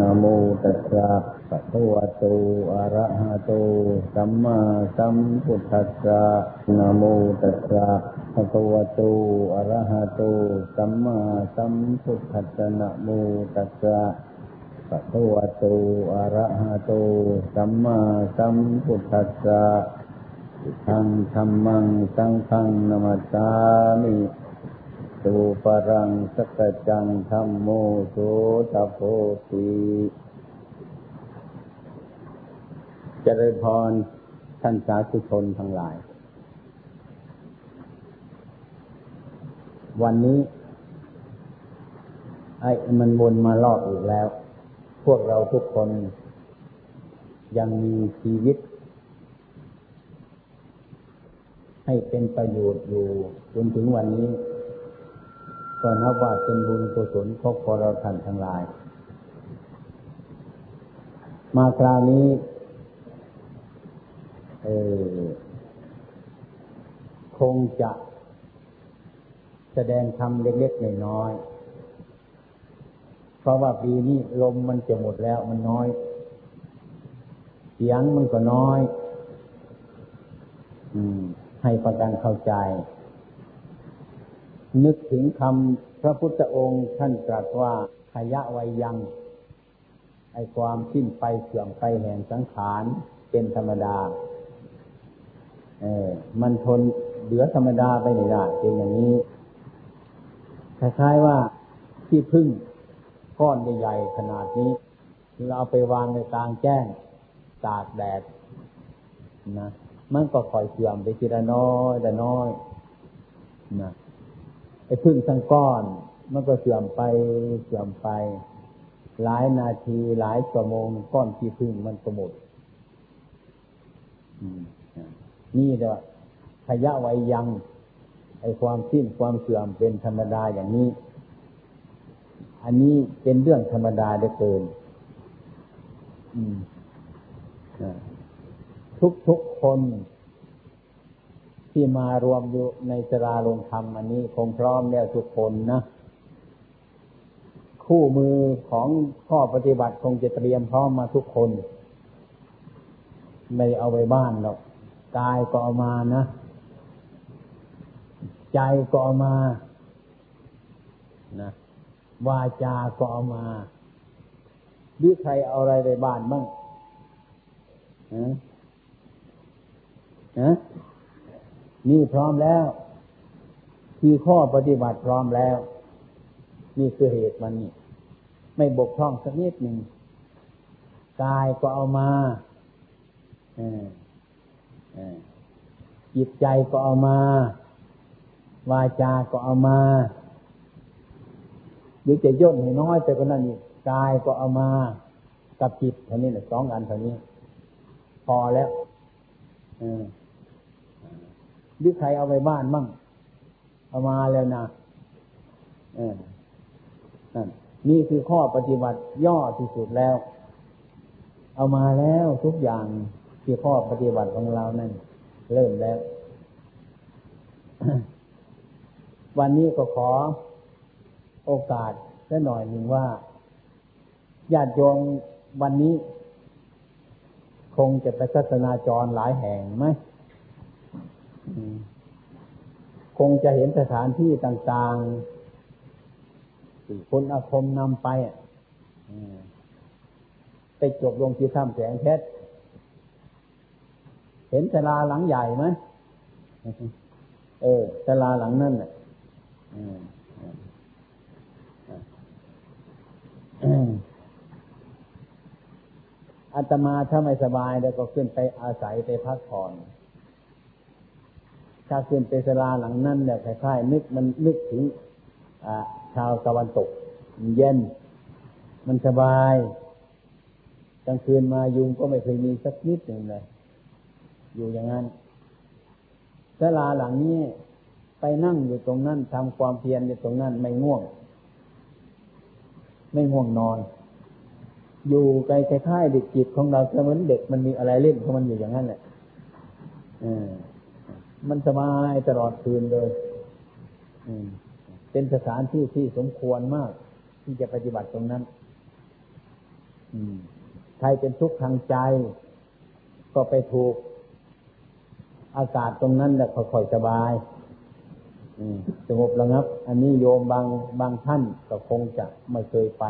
นะโมตัสสะภะคะวะโต อะระหะโต สัมมาสัมพุทธัสสะนะโมตัสสะภะคะวะโต อะระหะโต สัมมาสัมพุทธัสสะนะโมตัสสะภะคะวะโต อะระหะโต สัมมาสัมพุทธัสสะทังธรรมัง สังฆัง นามัสสามิ สุปรังสกจังธรรมโมโสตโพธิเจริญพรท่านสาธุชนทั้งหลาย วันนี้ ไอ้มันวนมารอบอีกแล้ว พวกเราทุกคนยังมีชีวิต ให้เป็นประโยชน์อยู่จนถึงวันนี้ ก็นับว่าเป็นบุญกุศลของพวกเราท่านทั้งหลาย มาคราวนี้เออคงจะแสดงธรรมเล็กๆน้อยๆเพราะว่าปีนี้ลมมันจะหมดแล้วมันน้อย เสียงมันก็น้อย อืม ให้ประกันเข้าใจ นึกถึงคำ พระพุทธองค์ท่านตรัสว่าขยะวัยยังไอความสิ้นไปเสื่อมไปแห่งสังขารเป็นธรรมดา เออมันทนเหลือธรรมดาไปไม่ได้เป็นอย่างนี้คล้ายๆว่าที่พึ่งก้อนใหญ่ๆขนาดนี้เราเอาไปวางในกลางแจ้งตากแดดนะมันก็ค่อยเสื่อมไปทีละน้อยละน้อยนะ ไอ้พึ่งทั้งก้อน มันก็เสื่อมไปเสื่อมไป หลายนาทีหลายชั่วโมงก้อนที่พึ่งมันก็หมดนี่เด้อขยะไว้ยังไอ้ความสิ้นความเสื่อมเป็นธรรมดาอย่างนี้ อันนี้เป็นเรื่องธรรมดาได้เกินทุกทุกคน ที่มารวมอยู่ในสราลงธรรมอันนี้คงพร้อมแล้วทุกคนนะคู่มือของข้อปฏิบัติคงจะเตรียมพร้อมมาทุกคน ไม่เอาไปบ้านหรอกกายก็เอามานะ ใจก็เอามานะวาจาก็เอามาหรือใครเอาอะไรไปบ้านบ้างฮะฮะ นี่พร้อมแล้ว คือข้อปฏิบัติพร้อมแล้ว นี่คือเหตุมันนี่ไม่บกพร่องสักนิดหนึ่งกายก็เอามาจิตใจก็เอามา วาจาก็เอามาหรือจะย่นให้น้อยไปกว่านั้นนี่กายก็เอามา กับจิตเท่านี้แหละสองอันเท่านี้ พอแล้ว หรือใครเอาไปบ้านมั่งเอามาแล้วนะเออนี่คือข้อปฏิบัติย่อที่สุดแล้ว เอามาแล้วทุกอย่างที่ข้อปฏิบัติของเรานั่นเริ่มแล้ว วันนี้ก็ขอโอกาสแค่หน่อยหนึ่งว่าญาติโยมวันนี้ คงจะไปศาสนาจรหลายแห่งไหม คงจะเห็นสถานที่ต่างๆที่คนอาคมนำไปไปจบลงที่ถ้ำแสงเพชรเห็นศาลาหลังใหญ่ไหมเออศาลาหลังนั่นแหละอาตมาถ้าไม่สบายแล้วก็ขึ้นไปอาศัยไปพักผ่อน ถ้าขึ้นไปสลาหลังนั้นเนี่ยคล้ายๆนึกมันนึกถึงชาวตะวันตกเย็น มันสบายกลางคืนมายุงก็ไม่เคยมีสักนิดหนึ่งเลยอยู่อย่างนั้นสลาหลังนี้ไปนั่งอยู่ตรงนั้นทำความเพียรอยู่ตรงนั้นไม่ง่วง ไม่ง่วงนอน อยู่ไกลคล้ายๆเด็กจิตของเราเหมือนเด็กมันมีอะไรเล่นของมันอยู่อย่างนั้นแหละ มันสบายตลอดคืนเลยเป็นสถานที่ที่สมควรมาก ที่จะปฏิบัติตรงนั้นใครเป็นทุกข์ทางใจ ก็ไปถูก อากาศตรงนั้นแหละค่อยๆสบายสงบระงับ อันนี้โยมบางบางท่านก็คงจะไม่เคยไป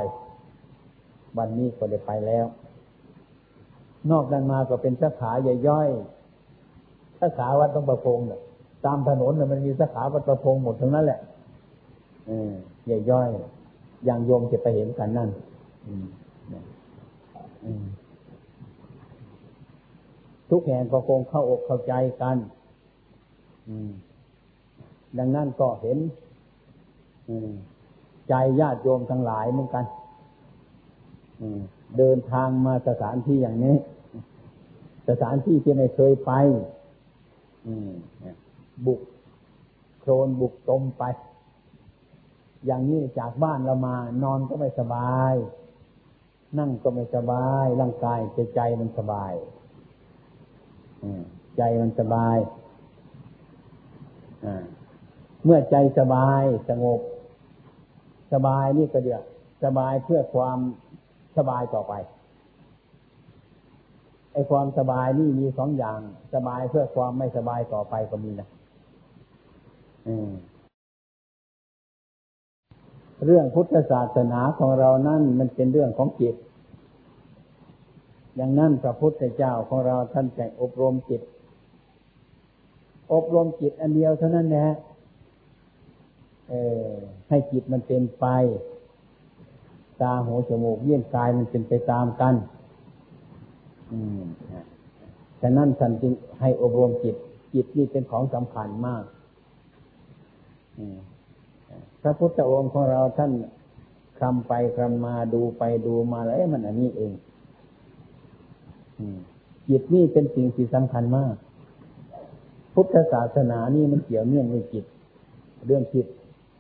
วันนี้ก็ได้ไปแล้ว นอกนั้นมาก็เป็นสาขาใหญ่ย่อย สาขาวัดต้องประพงเนี่ยตามถนนเนี่ยมันมีสาขาวัดประพงหมดทั้งนั้นแหละใหญ่ย่อยอย่างโยมจะไปเห็นกันนั่นทุกแห่งก็คงเข้าอกเข้าใจกันดังนั้นก็เห็นใจญาติโยมทั้งหลายเหมือนกันเดินทางมาสถานที่อย่างนี้ สถานที่ที่ไม่เคยไป บุกโครนบุกตมไป อย่างนี้จากบ้านเรามา นอนก็ไม่สบาย นั่งก็ไม่สบาย ร่างกายใจใจมันสบายใจมันสบายเมื่อใจสบายสงบ สบายนี่ก็เดียวสบายเพื่อความสบายต่อไป ไอ้ความสบายนี่มีสองอย่าง สบายเพื่อความไม่สบายต่อไปก็มีนะเรื่องพุทธศาสนาของเรานั่นมันเป็นเรื่องของจิตอย่างนั้นพระพุทธเจ้าของเราท่านแต่งอบรมจิต อบรมจิตอันเดียวเท่านั้นแหละเออให้จิตมันเป็นไป ตาหูจมูกเยี่ยงกายมันเป็นไปตามกัน อืมฉะนั้นท่านจึงให้อบรมจิต จิตนี่เป็นของสำคัญมากพระพุทธองค์ของเราท่านคำไปคำมาดูไปดูมาแล้วมันอันนี้เองจิตนี่เป็นสิ่งที่สำคัญมาก พุทธศาสนานี่มันเกี่ยวเนื่องในจิต เรื่องจิต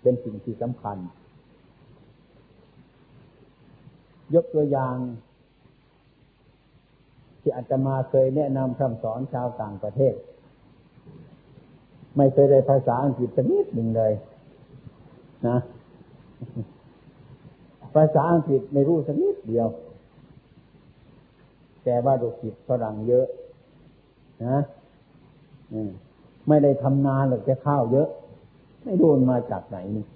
เป็นสิ่งที่สำคัญ ยกตัวอย่าง ที่อาจจะมาเคยแนะนำคำสอนชาวต่างประเทศ ไม่เคยได้ภาษาอังกฤษสักนิดหนึ่งเลย นะ ภาษาอังกฤษไม่รู้สักนิดเดียว แต่ว่าดูจิตฝรั่งเยอะนะไม่ได้ทำนานหรอกจะข้าวเยอะ ไม่รู้มาจากไหนนี่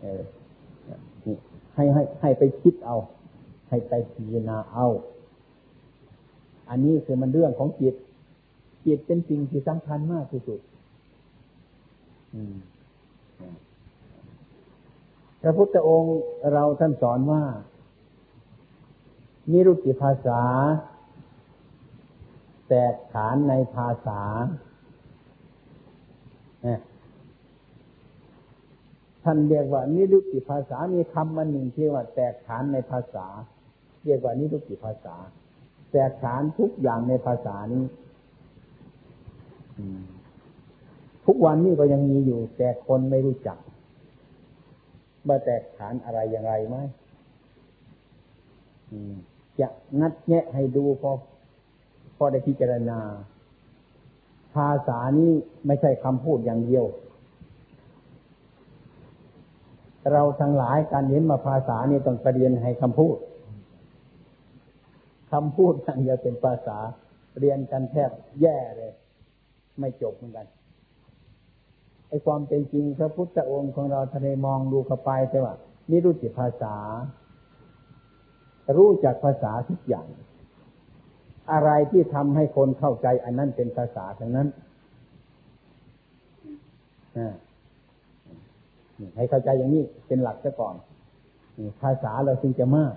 เออให้ให้ให้ไปคิดเอา ให้ไปพิจารณาเอา อันนี้คือมันเรื่องของจิต จิตเป็นสิ่งที่สำคัญมากที่สุดพระพุทธองค์เราท่านสอนว่า นิรุติภาษา แตกฐานในภาษา ท่านเรียกว่า นิรุติภาษามีคำมันหนึ่งที่ว่า แตกฐานในภาษา เรียกว่านิรุติภาษา แตกฐานทุกอย่างในภาษานี้ทุกวันนี้ก็ยังมีอยู่ แต่คนไม่รู้จักว่าแตกฐานอะไรอย่างไรไหมจะงัดแงะให้ดูพอพอได้พิจารณา ภาษานี้ไม่ใช่คำพูดอย่างเดียว เราทั้งหลายการเห็นมาภาษานี่ต้องเรียนให้คำพูด คำพูดทั้งจะเป็นภาษาเรียนกันแทบแย่เลย ไม่จบเหมือนกันไอ้ความเป็นจริงพระพุทธองค์ของเราทะเลมองดูเข้าไปใช่ว่านี่รู้จักภาษา รู้จักภาษาทุกอย่าง อะไรที่ทำให้คนเข้าใจ อันนั้นเป็นภาษาทั้งนั้นให้เข้าใจอย่างนี้เป็นหลักซะก่อนภาษาเราจึงจะมาก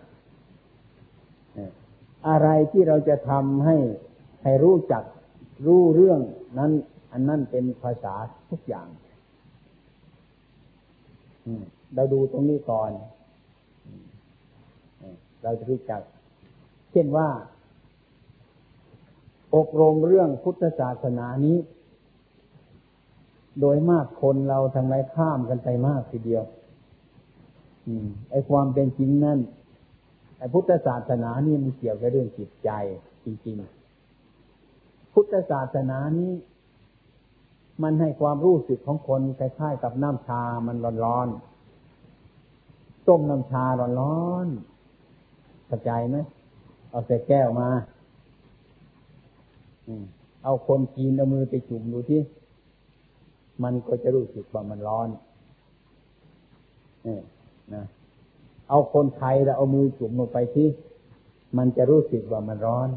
อะไรที่เราจะทำให้ให้รู้จักรู้เรื่องนั้น อันนั้นเป็นภาษาทุกอย่างเราดูตรงนี้ก่อน เราจะรู้จัก เช่นว่า อบรมเรื่องพุทธศาสนานี้ โดยมากคนเราทำไมข้ามกันไปมากทีเดียวอไอความเป็นจริงนั่น ไอพุทธศาสนานี่มันเกี่ยวกับเรื่องจิตใจจริงๆ พุทธศาสนานี้มันให้ความรู้สึกของคนคล้ายๆกับน้ำชามันร้อนๆ ต้มน้ำชาร้อนๆเข้าใจไหมเอาใส่แก้วมาเอาคนกินเอามือไปจุ่มดูที่ มันก็จะรู้สึกว่ามันร้อนนี่นะ เอาคนไทยแล้วเอามือจุ่มลงไปที่มันจะรู้สึกว่ามันร้อน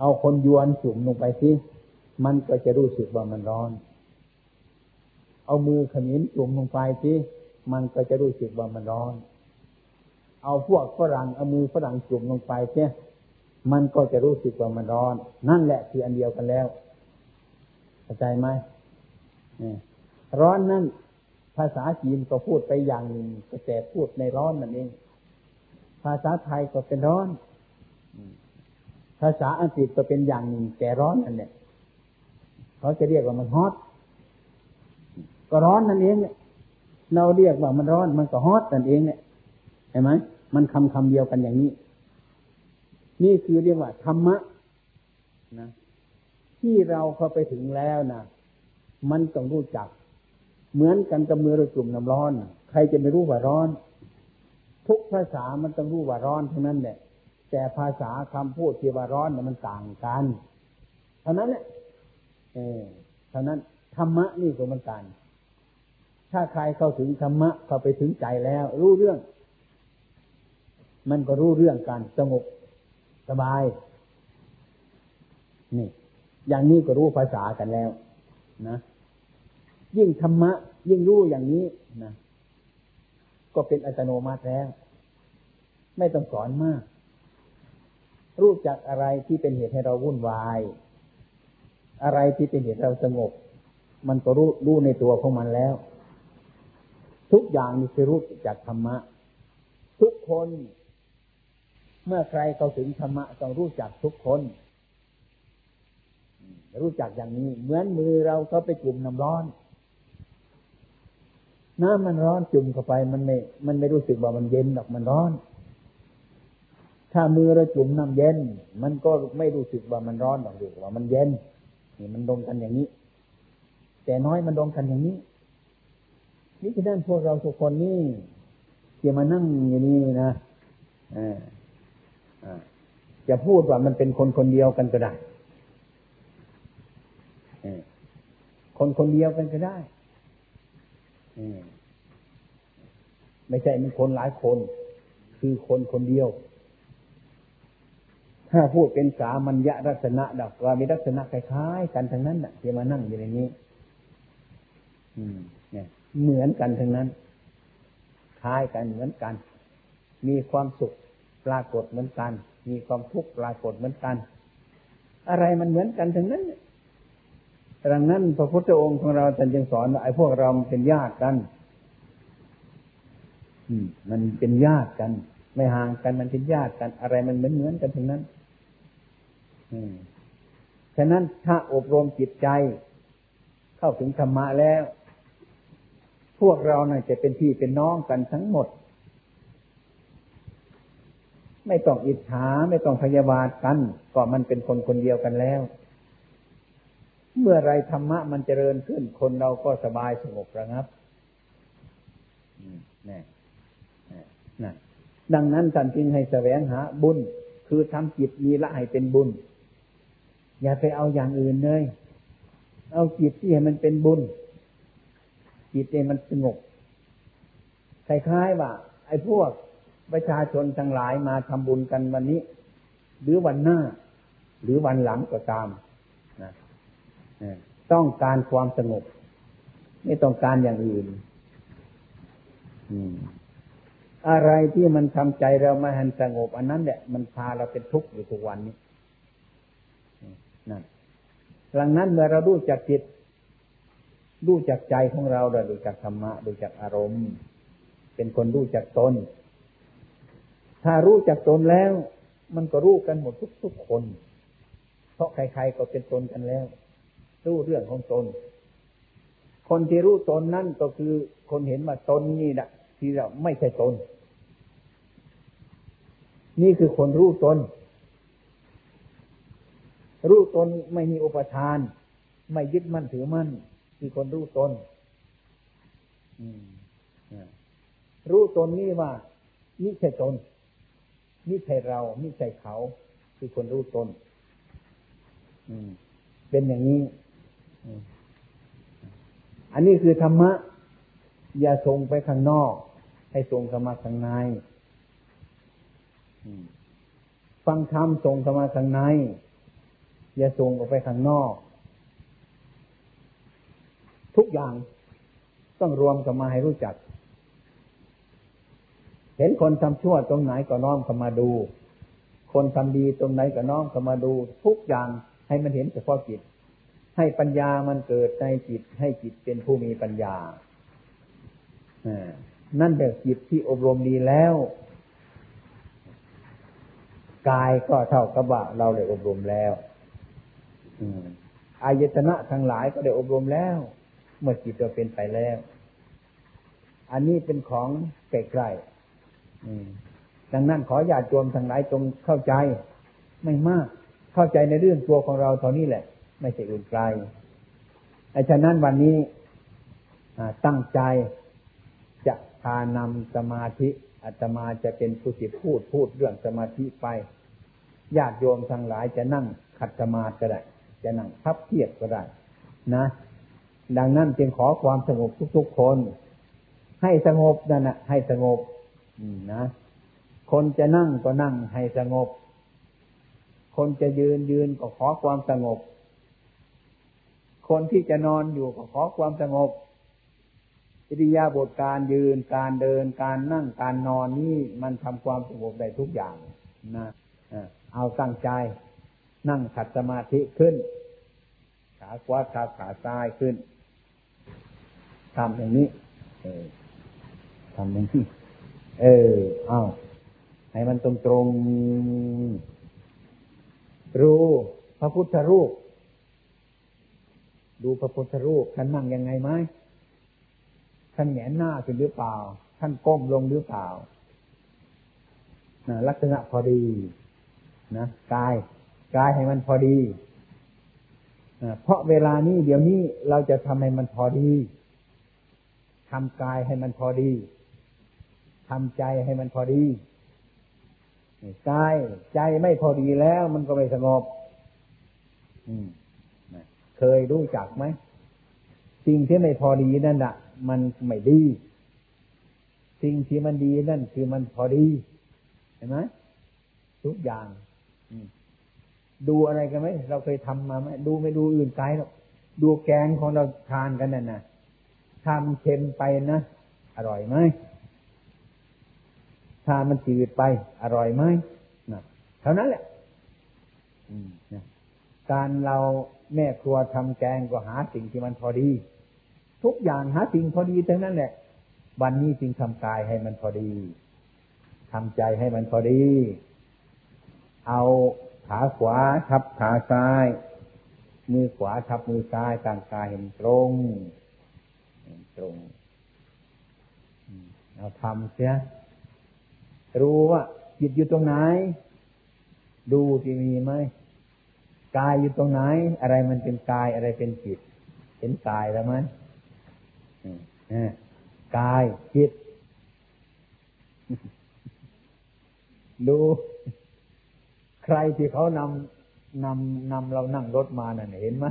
เอาคนยวนจุ่มลงไปที่มันก็จะรู้สึกว่ามันร้อน เอามือขมิ้นจุ่มลงไปที่มันก็จะรู้สึกว่ามันร้อน เอาพวกฝรั่งเอามือฝรั่งจุ่มลงไปเนี่ยมันก็จะรู้สึกว่ามันร้อน นั่นแหละคืออันเดียวกันแล้วเข้าใจไหมร้อนนั่น ภาษาจีนก็พูดไปอย่างหนึ่งก็แต่พูดในร้อนนั่นเอง ภาษาไทยก็เป็นร้อน ภาษาอังกฤษก็เป็นอย่างหนึ่งแก่ร้อนนั่นเนี่ยเขาจะเรียกว่ามันฮอตก็ร้อนนั่นเองเนี่ยเราเรียกว่ามันร้อนมันก็ฮอตนั่นเองเนี่ยเห็นไหมมันคำคำเดียวกันอย่างนี้ นี่คือเรียกว่าธรรมะนะที่เราเข้าไปถึงแล้วนะมันต้องรู้จัก เหมือนกันกับมือเราจุ่มน้ำร้อน ใครจะไม่รู้ว่าร้อน ทุกภาษามันต้องรู้ว่าร้อนทั้งนั้นแหละแต่ภาษาคำพูดที่ว่าร้อนมันต่างกันเท่านั้นแหละเออเท่านั้นธรรมะนี่ก็มันกัน ถ้าใครเข้าถึงธรรมะเข้าไปถึงใจแล้ว รู้เรื่อง มันก็รู้เรื่องการสงบสบาย นี่ อย่างนี้ก็รู้ภาษากันแล้ว นะ ยิ่งธรรมะ ยิ่งรู้อย่างนี้นะก็เป็นอัตโนมัติแล้ว ไม่ต้องสอนมาก รู้จักอะไรที่เป็นเหตุให้เราวุ่นวาย อะไรที่เป็นเหตุเราสงบ มันก็รู้รู้ในตัวของมันแล้ว ทุกอย่างมีคือรู้จากธรรมะ ทุกคน เมื่อใครเข้าถึงธรรมะต้องรู้จักทุกคนรู้จักอย่างนี้ เหมือนมือเราก็ไปจุ่มน้ำร้อน น้ำมันร้อนจุ่มเข้าไปมันไม่ มันไม่รู้สึกว่ามันเย็นหรอกมันร้อน ถ้ามือเราจุ่มน้ำเย็น มันก็ไม่รู้สึกว่ามันร้อนหรอกหรือว่ามันเย็นนี่มันดงกันอย่างนี้ แต่น้อยมันดงกันอย่างนี้นี่คือด้านพวกเราทุกคนนี่ที่มานั่งอย่างนี้นะอ่าจะพูดว่ามันเป็นคนคนเดียวกันก็ได้คนคนเดียวกันก็ได้ ไม่ใช่มันคนหลายคน คือคนคนเดียว ถ้าพูดเป็นสามัญญลักษณะดักว่ามีลักษณะคล้ายๆกันทั้งนั้นน่ะที่มานั่งอยู่ในนี้ อืม เนี่ย เหมือนกันทั้งนั้น คล้ายกันเหมือนกัน มีความสุขปรากฏเหมือนกัน มีความทุกข์ปรากฏเหมือนกัน อะไรมันเหมือนกันทั้งนั้น ดังนั้นพระพุทธองค์ของเราท่านจึงสอนว่าไอ้พวกเราเป็นญาติกัน อืม มันเป็นญาติกัน ไม่ห่างกันมันเป็นญาติกัน อะไรมันเหมือนเหมือนกันทั้งนั้น อืมฉะนั้นถ้าอบรมจิตใจ เข้าถึงธรรมะแล้ว พวกเราน่ะจะเป็นพี่เป็นน้องกันทั้งหมด ไม่ต้องอิจฉาไม่ต้องพยาบาทกัน ก็มันเป็นคนคนเดียวกันแล้ว เมื่อไรธรรมะมันเจริญขึ้น คนเราก็สบายสงบระงับนี่นะดังนั้นท่านจึงให้แสวงหาบุญ คือทำจิตมีละให้เป็นบุญ อย่าไปเอาอย่างอื่นเลย เอาจิตที่ให้มันเป็นบุญ จิตเองมันสงบคล้ายๆว่า ไอ้พวกประชาชนทั้งหลายมาทำบุญกันวันนี้ หรือวันหน้า หรือวันหลังก็ตาม ต้องการความสงบ ไม่ต้องการอย่างอื่นอะไรที่มันทำใจเราไม่หันสงบ อันนั้นแหละมันพาเราเป็นทุกข์อยู่ทุกวันนี้นั่นหลังนั้นเมื่อเราดูจักจิตดูจักใจของเราเราดูจักธรรมะดูจักอารมณ์ เป็นคนดูจักตน ถ้ารู้จักตนแล้ว มันก็รู้กันหมดทุกๆคน เพราะใครๆก็เป็นตนกันแล้ว รู้เรื่องของตน คนที่รู้ตนนั่นก็คือคนเห็นว่าตนนี่แหละที่เราไม่ใช่ตน นี่คือคนรู้ตน รู้ตนไม่มีอุปทาน ไม่ยึดมั่นถือมั่น คือคนรู้ตนรู้ตนนี่ว่านี่ใช่ตนนี่ใช่เรานี่ใช่เขา คือคนรู้ตนเป็นอย่างนี้ อันนี้คือธรรมะ อย่าส่งไปข้างนอก ให้ส่งเข้ามาข้างในฟังธรรมส่งเข้ามาข้างใน อย่าส่งออกไปข้างนอก ทุกอย่างต้องรวมกันมาให้รู้จัก เห็นคนทำชั่วตรงไหนก็น้อมเข้ามาดู คนทำดีตรงไหนก็น้อมเข้ามาดู ทุกอย่างให้มันเห็นเฉพาะจิต ให้ปัญญามันเกิดในจิต ให้จิตเป็นผู้มีปัญญานั่นเป็นจิตที่อบรมดีแล้วกายก็เท่ากับว่าเราได้อบรมแล้วอายตนะทั้งหลายก็ได้อบรมแล้ว เมื่อจิตเราเป็นไปแล้ว อันนี้เป็นของใกล้ๆดังนั้นขอญาติโยมทั้งหลายจงเข้าใจ ไม่มาก เข้าใจในเรื่องตัวของเราเท่านี้แหละ ไม่ใช่อื่นไกลไอ้ฉะนั้นวันนี้ตั้งใจจะพานำสมาธิอาตมาจะเป็นผู้ที่พูดพูดเรื่องสมาธิไปญาติโยมทั้งหลายจะนั่งขัดสมาธิก็ได้ จะนั่งพับเพียบก็ได้ นะ ดังนั้นจึงขอความสงบทุกๆคน ให้สงบนั่นนะให้สงบนะ คนจะนั่งก็นั่งให้สงบ คนจะยืนยืนก็ขอความสงบ คนที่จะนอนอยู่ก็ขอความสงบอิริยาบถการยืนการเดินการนั่งการนอนนี่มันทำความสงบได้ทุกอย่างนะเอาตั้งใจ นั่งขัดสมาธิขึ้น ขาขวาขาขาซ้ายขึ้นทำอย่างนี้ทำอย่างนี้ เออ เอาให้มันตรงตรงรู้พระพุทธรูป ดูพระพุทธรูปท่านนั่งยังไงไหมท่านแหงนหน้าขึ้นหรือเปล่า ท่านก้มลงหรือเปล่าลักษณะพอดีนะกายกายให้มันพอดีเพราะเวลานี้เดี๋ยวนี้เราจะทำให้มันพอดีทำกายให้มันพอดีทำใจให้มันพอดีกายใจไม่พอดีแล้ว มันก็ไม่สงบ เคยรู้จักไหมสิ่งที่ไม่พอดีนั่นแหะมันไม่ดี สิ่งที่มันดีนั่นคือมันพอดีเห็นไหมทุกอย่างดูอะไรกันไหมเราเคยทำมาไหมดูไม่ดูอื่นไกลหรอกดูแกงของเราทานกันนั่นนะทำเค็มไปนะอร่อยไหมถ้ามันจืดไป อร่อยไหมนะเท่านั้นแหละการเรา แม่ครัวทำแกงก็หาสิ่งที่มันพอดี ทุกอย่างหาสิ่งพอดีทั้งนั้นแหละ วันนี้จึงทำกายให้มันพอดีทำใจให้มันพอดี เอาขาขวาทับขาซ้าย มือขวาทับมือซ้ายต่างกายเห็นตรงเห็นตรงเอาทำเสียรู้ว่าจิตอยู่ตรงไหน ดูที่มีไหม กายอยู่ตรงไหน อะไรมันเป็นกายอะไรเป็นจิต เห็นกายแล้วไหมกายจิต ดู ใครที่เขานำนำนำเรานั่งรถมาน่ะเห็นไหม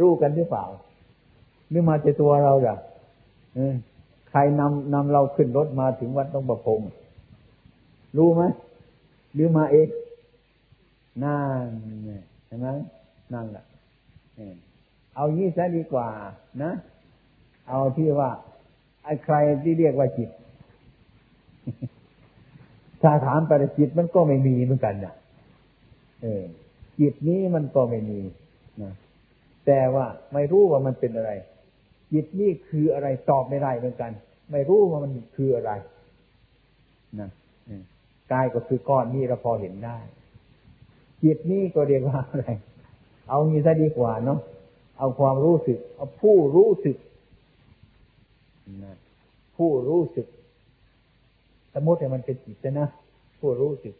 รู้กันหรือเปล่าหรือมาจากตัวเราจ้ะใครนำนำเราขึ้นรถมาถึงวัดต้องประพง์รู้ไหมหรือมาเอง นั่นเห็นไหมนั่นแหละเอายี่ซะดีกว่า นะ เอาที่ว่าไอ้ใครที่เรียกว่าจิต ถ้าถามไปจิตมันก็ไม่มีเหมือนกันนะเออ จิตนี้มันก็ไม่มีนะแต่ว่าไม่รู้ว่ามันเป็นอะไร จิตนี่คืออะไรตอบไม่ได้เหมือนกัน ไม่รู้ว่ามันคืออะไรนะกายก็คือก้อนนี้เราพอเห็นได้ จิตนี้ก็เรียกว่าอะไร เอางี้ซะดีกว่าเนาะ เอาความรู้สึก เอาผู้รู้สึกนะผู้รู้สึก สมมติว่ามันเป็นจิตนะ ผู้รู้สึก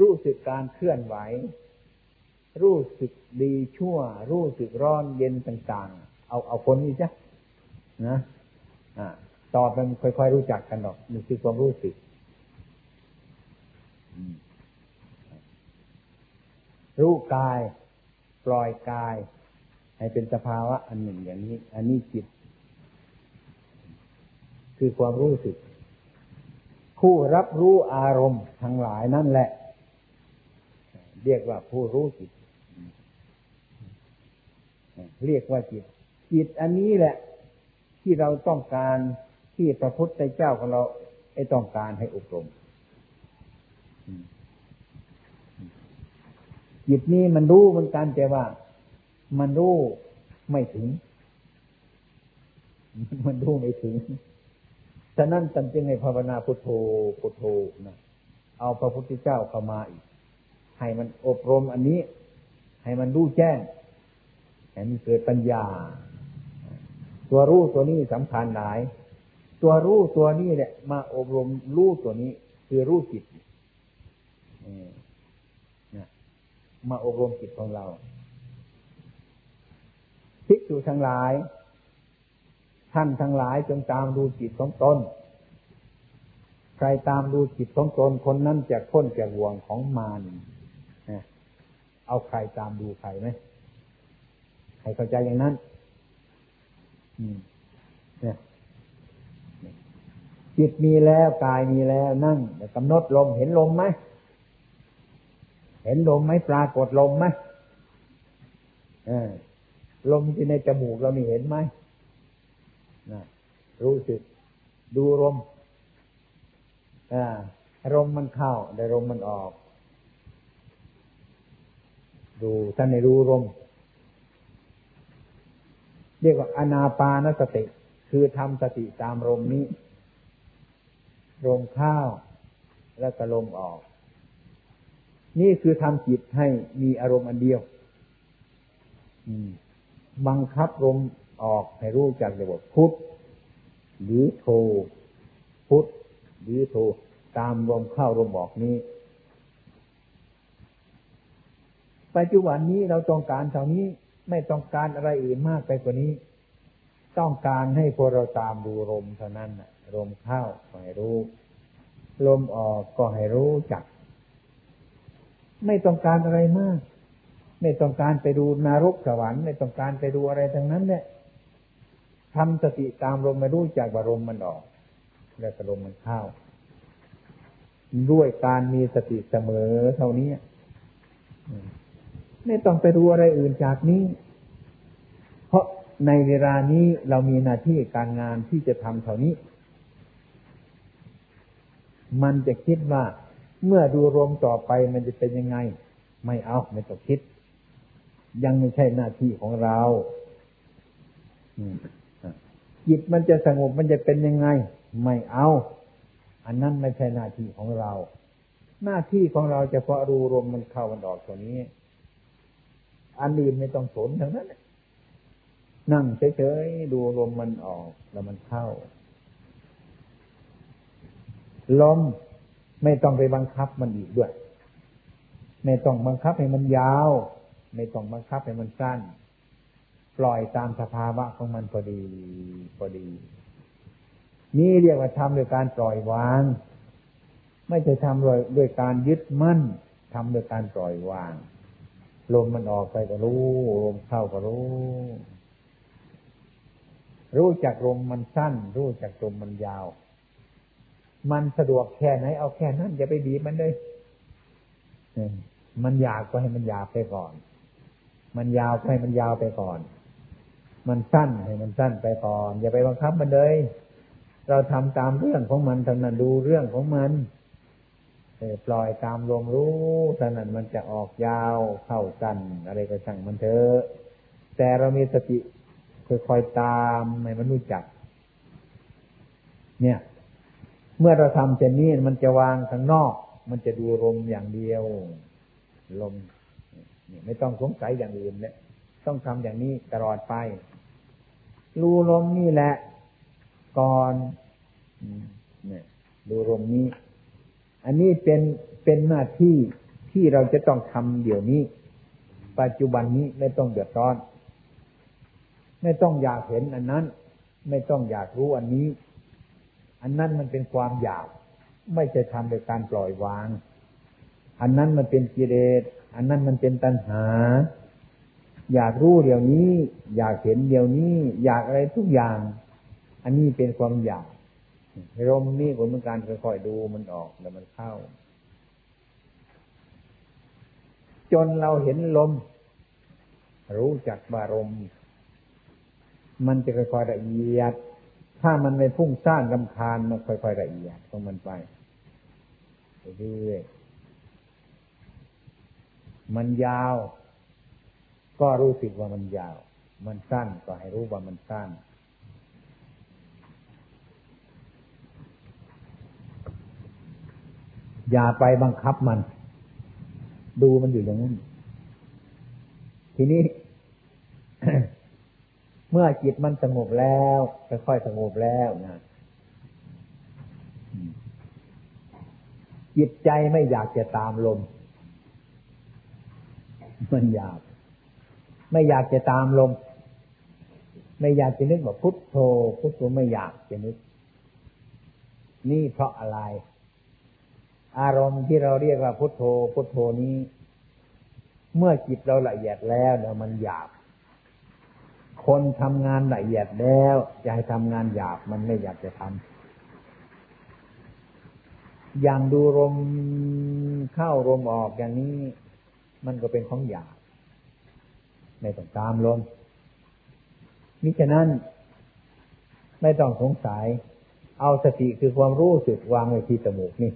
รู้สึกการเคลื่อนไหว รู้สึกดีชั่ว รู้สึกร้อนเย็นต่าง ๆ เอาเอาคนนี้จ้ะนะอ่าต่อไปค่อยๆรู้จักกันหรอกนี่คือความรู้สึก รู้กาย ปล่อยกาย ให้เป็นสภาวะอันหนึ่งอย่างนี้ อันนี้จิต คือความรู้สึก ผู้รับรู้อารมณ์ทั้งหลายนั่นแหละ เรียกว่าผู้รู้จิต เรียกว่าจิต จิตอันนี้แหละ ที่เราต้องการที่พระพุทธเจ้าของเราไอ้ต้องการให้อบรม จิตนี้มันรู้เหมือนกันแต่ว่า มันรู้ไม่ถึง มันรู้ไม่ถึงฉะนั้นจันจึงให้ภาวนาพุทโธพุทโธนะเอาพระพุทธเจ้าเข้ามาอีก ให้มันอบรมอันนี้ ให้มันรู้แจ้งให้มันเกิดปัญญา ตัวรู้ตัวนี้สำคัญหลาย ตัวรู้ตัวนี้แหละมาอบรมรู้ตัวนี้ คือรู้จิต มาอบรมจิตของเราภิกษุทั้งหลาย ท่านทั้งหลายจงตามดูจิตของตนใครตามดูจิตของตนคนนั้นจะพ้นจากห่วงของมารเอาใครตามดูใครไหมใครเข้าใจอย่างนั้นเนี่ยจิตมีแล้วกายมีแล้วนั่งกำหนดลมเห็นลมไหม เห็นลมไหมปรากฏลมไหมลมที่ในจมูกเรามีเห็นไหมนะรู้สึก ดูลมลมมันเข้าได้ลมมันออก ดูท่านในรู้ลมเรียกว่าอนาปานสติ คือทำสติตามลมนี้ลมเข้าแล้วก็ลมออก นี่คือทำจิตให้มีอารมณ์อันเดียวบังคับลมออกให้รู้จักระบบพุทธหรือโทพุทธหรือโทตามลมเข้าลมออกนี้ ปัจจุบันนี้เราต้องการเท่านี้ไม่ต้องการอะไรอื่นมากไปกว่านี้ ต้องการให้พวกเราตามดูลมเท่านั้นลมเข้าก็ให้รู้ ลมออกก็ให้รู้จัก ไม่ต้องการอะไรมาก ไม่ต้องการไปดูนรกสวรรค์ไม่ต้องการไปดูอะไรทั้งนั้นเนี่ยทำสติตามลมมารู้จากว่าลมมันออก แล้วก็ลมมันเข้าด้วยการมีสติเสมอเท่านี้ไม่ต้องไปดูอะไรอื่นจากนี้ เพราะในเวลานี้เรามีหน้าที่การงานที่จะทำเท่านี้ มันจะคิดว่า เมื่อดูรวมต่อไปมันจะเป็นยังไง ไม่เอาไม่ต้องคิด ยังไม่ใช่หน้าที่ของเราจิตมันจะสงบมันจะเป็นยังไง ไม่เอา อันนั้นไม่ใช่หน้าที่ของเรา หน้าที่ของเราจะเพาะรูรวมมันเข้ามันออกตัวนี้ อันอื่นไม่ต้องสนทั้งนั้นนั่งเฉยๆดูลมมันออกแล้วมันเข้าลม ไม่ต้องไปบังคับมันอีกด้วย ไม่ต้องบังคับให้มันยาว ไม่ต้องบังคับให้มันสั้น ปล่อยตามสภาวะของมันพอดี พอดี นี่เรียกว่าทำโดยการปล่อยวาง ไม่ใช่ทำโดยด้วยการยึดมั่นทำโดยการปล่อยวาง ลมมันออกไปก็รู้ลมเข้าก็รู้ รู้จักลมมันสั้น รู้จักลมมันยาว มันสะดวกแค่ไหนเอาแค่นั้นอย่าไปบีบมันเลยมันอยากก็ให้มันยาวไปก่อน มันยาวก็ให้มันยาวไปก่อน มันสั้นให้มันสั้นไปก่อน อย่าไปบังคับมันเลย เราทำตามเรื่องของมันทำนั้นดูเรื่องของมันปล่อยตามลมรู้ท่านั้นมันจะออกยาวเข้ากันอะไรก็ช่างมันเถอะแต่เรามีสติค่อยๆตามให้มันรู้จัก เนี่ย เมื่อเราทำเช่นนี้มันจะวางข้างนอก มันจะดูลมอย่างเดียว ลมไม่ต้องสงสัยอย่างอื่นเลยต้องทำอย่างนี้ตลอดไป รูลมนี่แหละ ก่อนเนี่ยดูลมนี้ อันนี้เป็นเป็นหน้าที่ที่เราจะต้องทำเดี๋ยวนี้ ปัจจุบันนี้ไม่ต้องเดือดร้อน ไม่ต้องอยากเห็นอันนั้น ไม่ต้องอยากรู้อันนี้ อันนั้นมันเป็นความอยาก ไม่จะทำโดยการปล่อยวาง อันนั้นมันเป็นกิเลสอันนั้นมันเป็นตัณหา อยากรู้เดี๋ยวนี้ อยากเห็นเดี๋ยวนี้ อยากอะไรทุกอย่าง อันนี้เป็นความอยากลมนี่ผลเหมือนการค่อยๆดูมันออกแล้วมันเข้า จนเราเห็นลม รู้จักบารมมันจะค่อยๆละเอียด ถ้ามันไม่พุ่งสร้างลำคาญมันค่อยๆละเอียดของมันไปเรื่อยมันยาว ก็รู้สึกว่ามันยาว มันสั้นก็ให้รู้ว่ามันสั้นอย่าไปบังคับมัน ดูมันอยู่อย่างนั้น ทีนี้ เมื่อจิตมันสงบแล้วค่อยๆสงบแล้วนะจิตใจไม่อยากจะตามลม มันอยาก ไม่อยากจะตามลม ไม่อยากจะนึกว่าพุทโธพุทโธไม่อยากจะนึก นี่เพราะอะไร อารมณ์ที่เราเรียกว่าพุทโธพุทโธนี้ เมื่อจิตเราละเอียดแล้วเนี่ยมันหยาบ คนทำงานละเอียดแล้วจะให้ทำงานหยาบมันไม่อยากจะทำอย่างดูลมเข้าลมออกอย่างนี้ มันก็เป็นของหยาบไม่ต้องตามลมมิฉะนั้น ไม่ต้องสงสัย เอาสติคือความรู้สึกวางไว้ที่จมูกนี่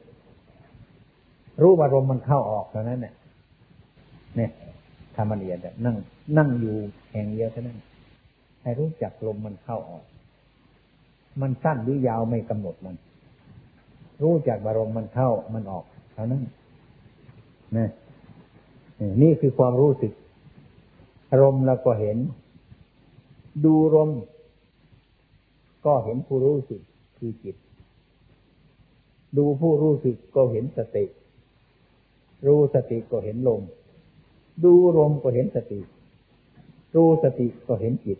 รู้ว่าลมมันเข้าออกเท่านั้นเนี่ยเนี่ยทำละเอียดนั่งนั่งอยู่แห่งเดียวเท่านั้น ให้รู้จักลมมันเข้าออก มันสั้นหรือยาวไม่กำหนดมัน รู้จักบารมมันเข้ามันออกเท่านั้นนะนี่คือความรู้สึกอารมณ์เราก็เห็น ดูลมก็เห็นผู้รู้สึกคือจิต ดูผู้รู้สึกก็เห็นสติ รู้สติก็เห็นลม ดูลมก็เห็นสติ รู้สติก็เห็นจิต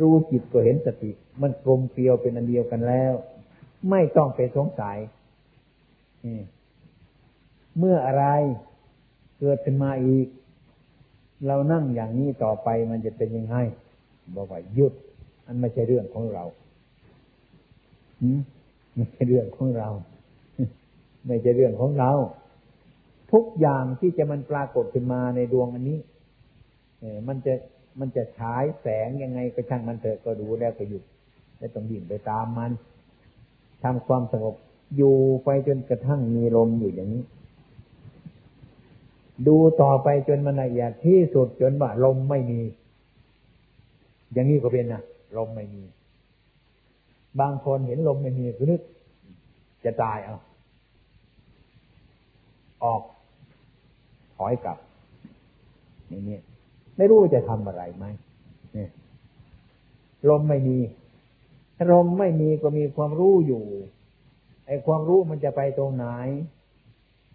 รู้จิตก็เห็นสติ มันกลมเกลียวเป็นอันเดียวกันแล้ว ไม่ต้องไปสงสัยเมื่ออะไรเกิดขึ้นมาอีก เรานั่งอย่างนี้ต่อไปมันจะเป็นยังไงบอกว่าหยุด อันไม่ใช่เรื่องของเราไม่ใช่เรื่องของเรา ไม่ใช่เรื่องของเรา ทุกอย่างที่จะมันปรากฏขึ้นมาในดวงอันนี้มันจะ มันจะฉายแสงยังไงก็ช่างมันเถอะก็ดูแล้วก็หยุดไม่ต้องดิ่งไปตามมันทำความสงบอยู่ไปจนกระทั่งมีลมอยู่อย่างนี้ ดูต่อไปจนมันละเอียดที่สุดจนว่าลมไม่มี อย่างนี้ก็เป็นนะลมไม่มี บางคนเห็นลมไม่มีก็นึกจะตายเอาออก ถอยกลับอย่างนี้ ไม่รู้จะทำอะไรไหมเนี่ยลมไม่มีลมไม่มีก็มีความรู้อยู่ ไอ้ความรู้มันจะไปตรงไหน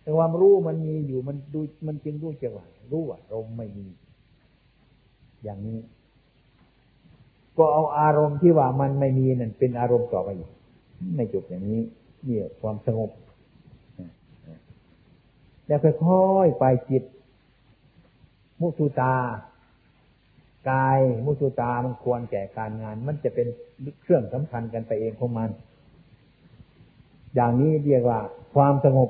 แต่ความรู้มันมีอยู่มันดูมันจึงรู้จังว่ารู้ว่าลมไม่มี อย่างนี้ ก็เอาอารมณ์ที่ว่ามันไม่มีนั่นเป็นอารมณ์ต่อไปไม่จบอย่างนี้เนี่ยความสงบแล้วค่อยๆไปจิต มุสุตา กายมุสุตามันควรแก่การงาน มันจะเป็นเครื่องสำคัญกันไปเองของมัน อย่างนี้เรียกว่า ความสงบ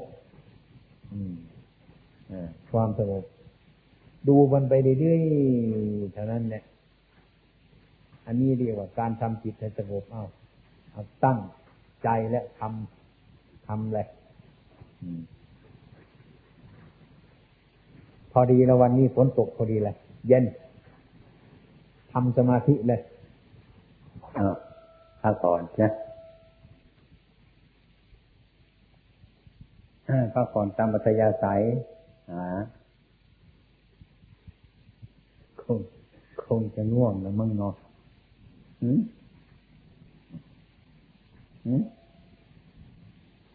ความสงบ ดูมันไปเรื่อยๆเท่านั้นเนี่ยอันนี้เรียกว่าการทำจิตให้สงบเอาเอาตั้งใจและทำทำเลยพอดีแล้ววันนี้ฝนตกพอดีเลยเย็น ทำสมาธิเลย เออพักก่อนใช่พักผ่อนตามปัจยาศัยหาคงคงจะง่วงแล้วมึงเนาะ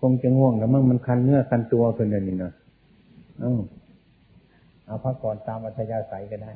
คงจะง่วงแล้วมึงมันคันเนื้อคันตัวเพื่อนนี่เนาะเอาพักก่อนตามอัธยาศัยก็ได้